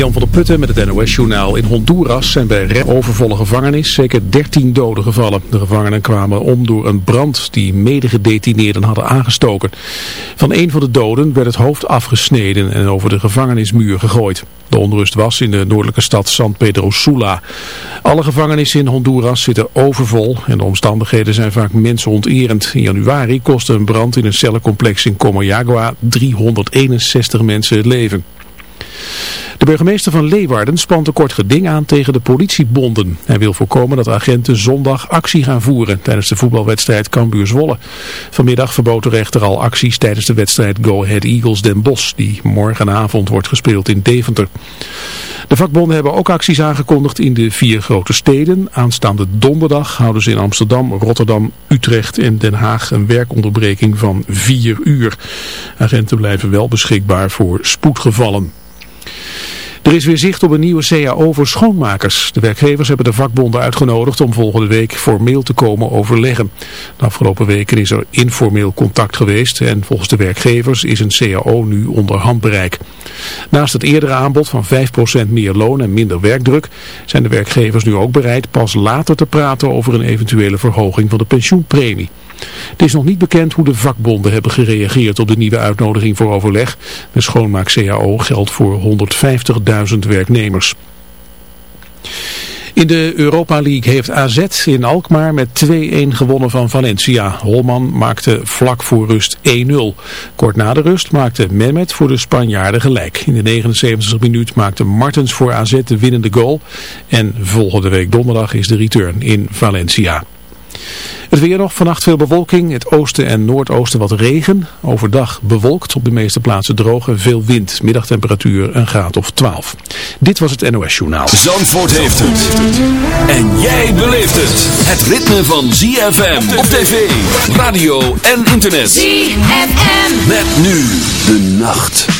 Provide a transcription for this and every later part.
Jan van der Putten met het NOS-journaal. In Honduras zijn bij overvolle gevangenis zeker 13 doden gevallen. De gevangenen kwamen om door een brand die medegedetineerden hadden aangestoken. Van een van de doden werd het hoofd afgesneden en over de gevangenismuur gegooid. De onrust was in de noordelijke stad San Pedro Sula. Alle gevangenissen in Honduras zitten overvol en de omstandigheden zijn vaak mensonterend. In januari kostte een brand in een cellencomplex in Comayagua 361 mensen het leven. De burgemeester van Leeuwarden spant een kort geding aan tegen de politiebonden. Hij wil voorkomen dat agenten zondag actie gaan voeren tijdens de voetbalwedstrijd Cambuur-Zwolle. Vanmiddag verbood de rechter al acties tijdens de wedstrijd Go Ahead Eagles Den Bosch, die morgenavond wordt gespeeld in Deventer. De vakbonden hebben ook acties aangekondigd in de vier grote steden. Aanstaande donderdag houden ze in Amsterdam, Rotterdam, Utrecht en Den Haag een werkonderbreking van vier uur. Agenten blijven wel beschikbaar voor spoedgevallen. Er is weer zicht op een nieuwe CAO voor schoonmakers. De werkgevers hebben de vakbonden uitgenodigd om volgende week formeel te komen overleggen. De afgelopen weken is er informeel contact geweest en volgens de werkgevers is een CAO nu onder handbereik. Naast het eerdere aanbod van 5% meer loon en minder werkdruk zijn de werkgevers nu ook bereid pas later te praten over een eventuele verhoging van de pensioenpremie. Het is nog niet bekend hoe de vakbonden hebben gereageerd op de nieuwe uitnodiging voor overleg. De schoonmaak CAO geldt voor 150.000 werknemers. In de Europa League heeft AZ in Alkmaar met 2-1 gewonnen van Valencia. Holman maakte vlak voor rust 1-0. Kort na de rust maakte Mehmet voor de Spanjaarden gelijk. In de 79 minuut maakte Martens voor AZ de winnende goal. En volgende week donderdag is de return in Valencia. Het weer nog, vannacht veel bewolking, het oosten en noordoosten wat regen. Overdag bewolkt, op de meeste plaatsen droog en veel wind. Middagtemperatuur een graad of 12. Dit was het NOS Journaal. Zandvoort heeft het. En jij beleeft het. Het ritme van ZFM op tv, radio en internet. ZFM. Met nu de nacht.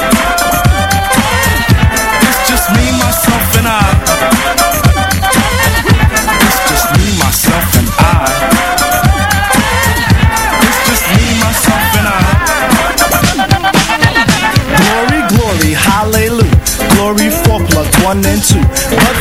one and two. But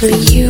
for you.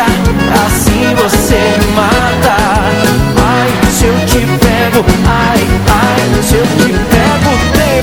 assim você mata. Ai, se eu te pego, ai, ai, se eu te pego, tem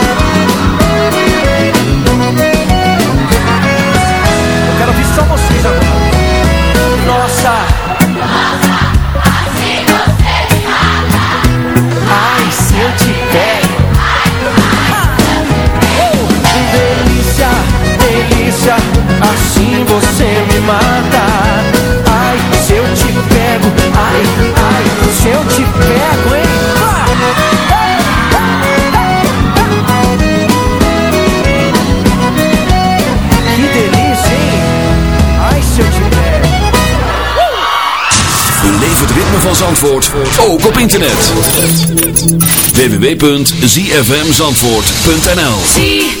você me mata. Ai, se eu te pego, ai, ai, se eu te pego, hein? Que delícia, hein? Ai, se eu te pego. Beleef het ritme van Zandvoort, ook op internet. www.zfmzandvoort.nl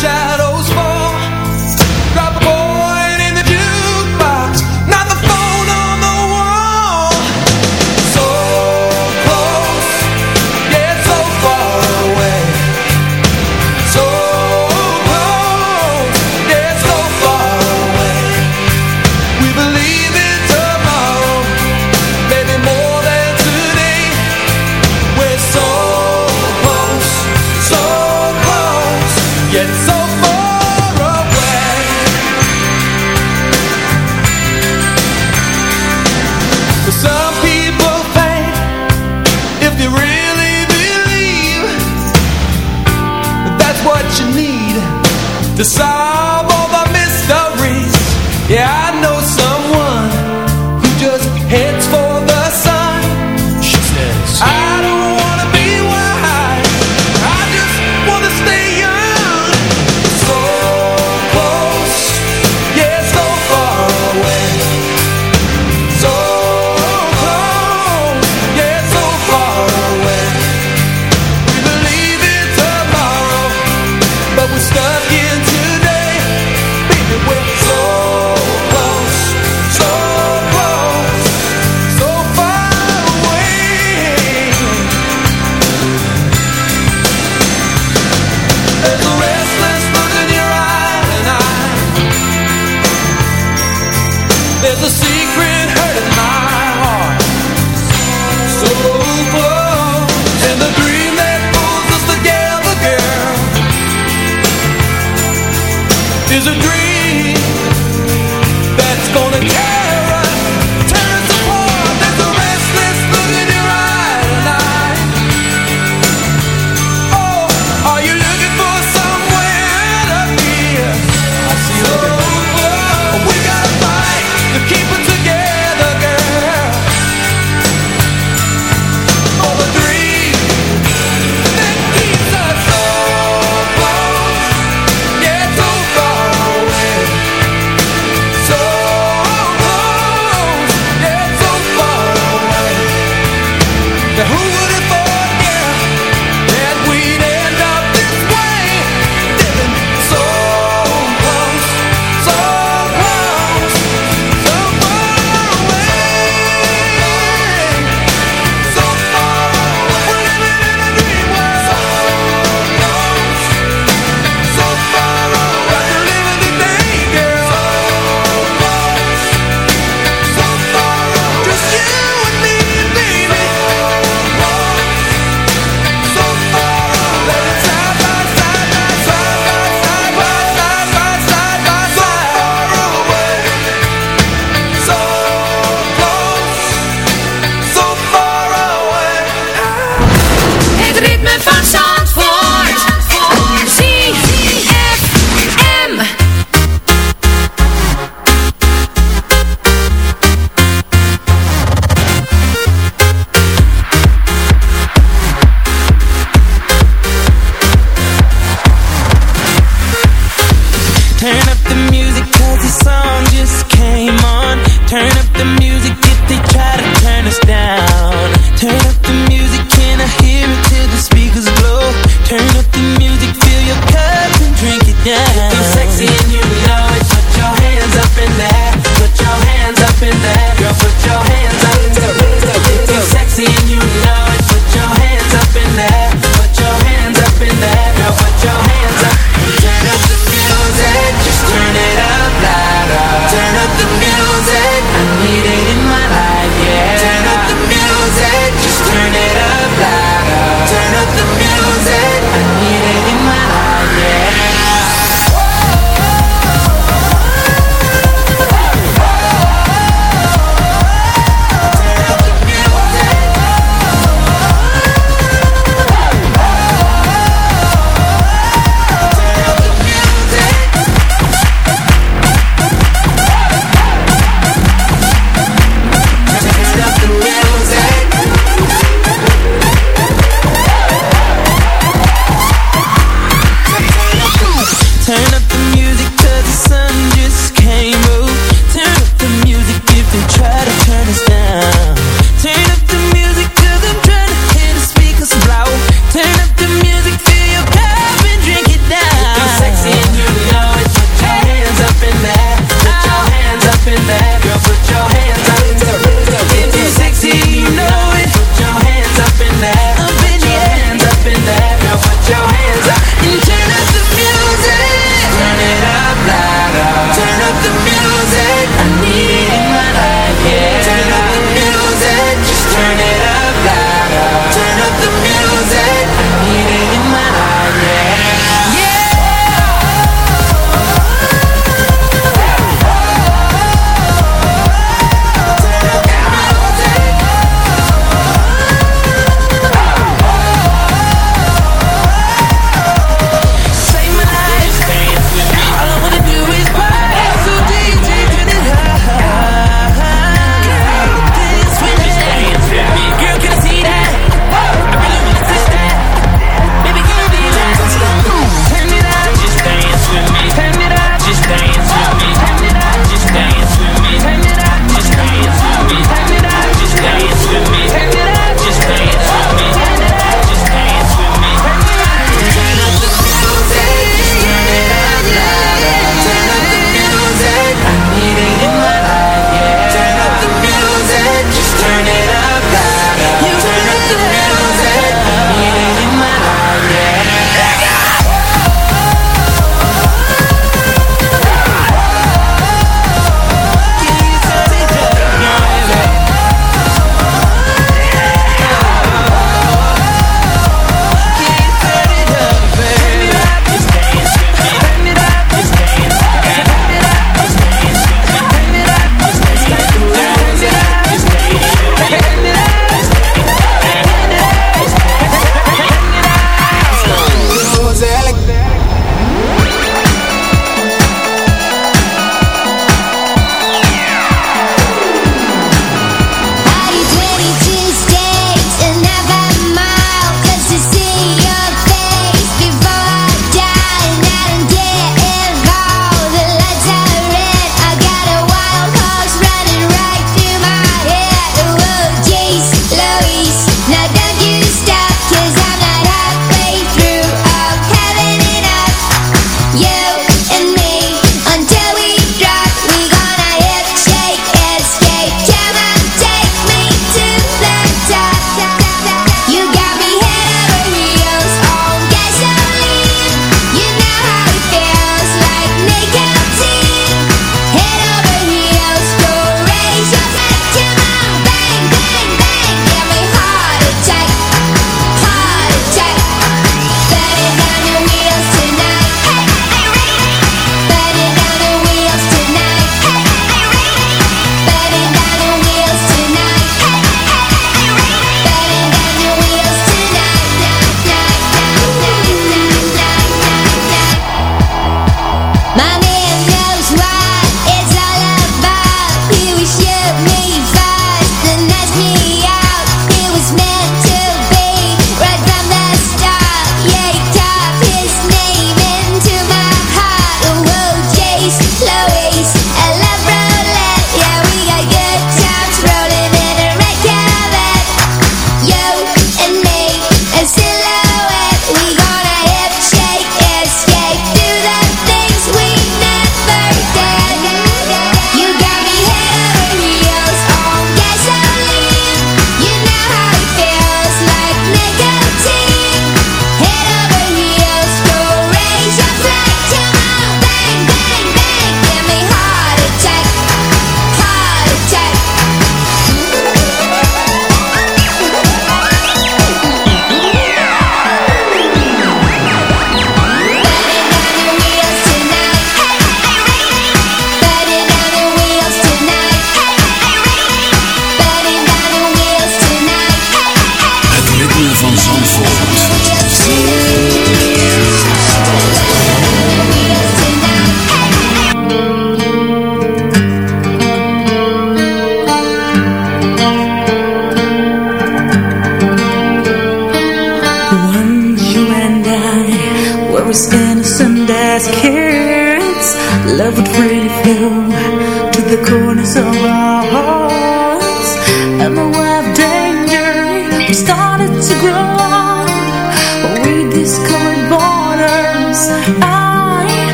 shadow.